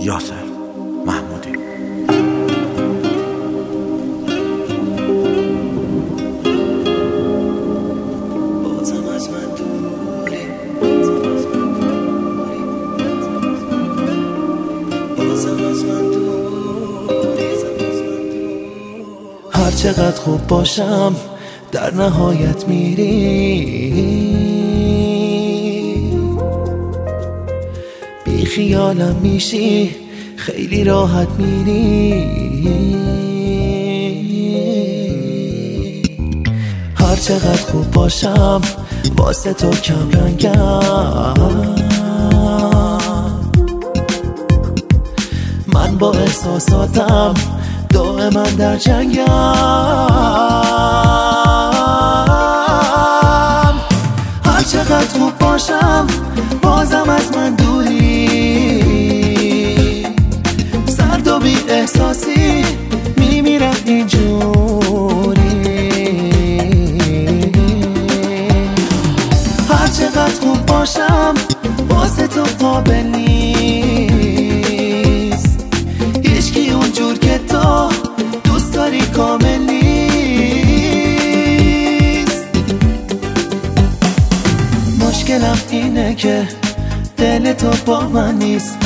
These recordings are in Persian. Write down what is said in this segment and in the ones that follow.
یاسر محمودی. هر چقدر خوب باشم در نهایت میری خیالم میشی خیلی راحت میری. هر چقدر خوب باشم واسه تو کم رنگم. من با احساساتم دائما در جنگم. هر چقدر خوب باشم بازم از من مشکلم اینه که دل تو با من نیست.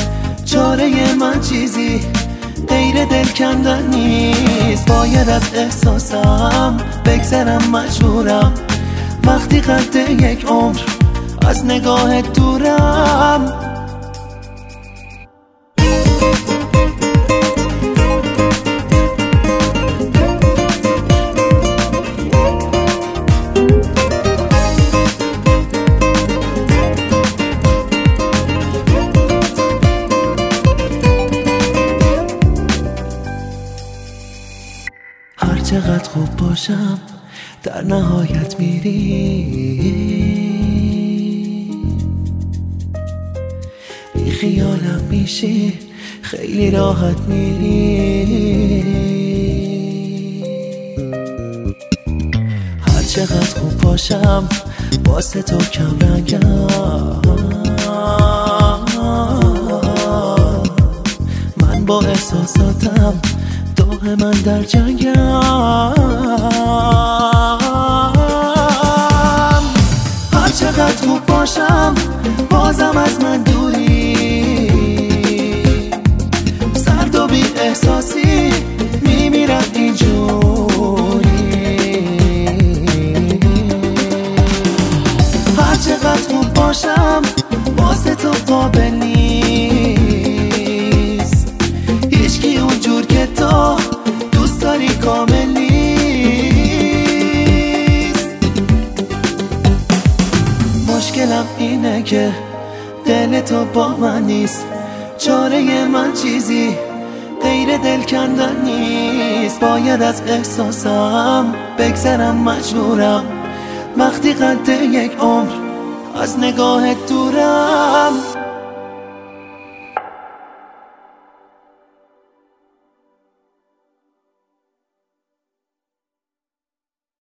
چاره من چیزی غیر دل کندن نیست. باید از احساسم بگذرم مجبورم. وقتی قد یک عمر از نگاه دورم چقدر خوب باشم در نهایت میری. بی خیالم میشی خیلی راحت میری. هر چقدر خوب باشم واسه تو کم رنگم من با احساساتم دائما در جنگم هر چقدر خوب باشم بازم از من مشکلم اینه که دل تو با من نیست. چاره من چیزی غیر دل کندن نیست. باید از احساسم بگذرم مجبورم. وقتی قد یک عمر از نگاه تو